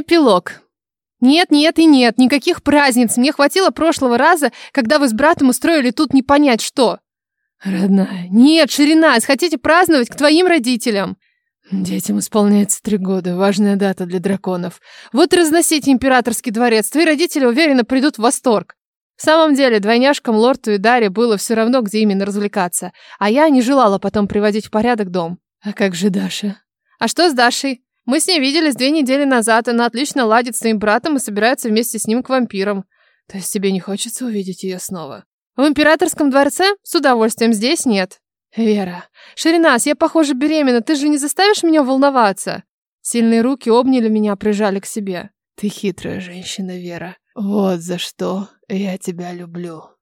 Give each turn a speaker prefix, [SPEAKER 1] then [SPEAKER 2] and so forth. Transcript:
[SPEAKER 1] Эпилог. Нет, нет и нет, никаких праздниц. Мне хватило прошлого раза, когда вы с братом устроили тут не понять что. Родная. Нет, Ширинась, хотите праздновать к твоим родителям? Детям исполняется три года, важная дата для драконов. Вот разносите императорский дворец, твои родители уверенно придут в восторг. В самом деле, двойняшкам Лорту и Даре было все равно, где именно развлекаться, а я не желала потом приводить в порядок дом. А как же Даша? А что с Дашей? Мы с ней виделись две недели назад, она отлично ладит с своим братом и собирается вместе с ним к вампирам. То есть тебе не хочется увидеть ее снова? В императорском дворце? С удовольствием, здесь нет. Вера. Ширинас, я, похоже, беременна, ты же не заставишь меня волноваться? Сильные руки обняли меня, прижали к себе. Ты хитрая женщина, Вера. Вот за что я тебя люблю.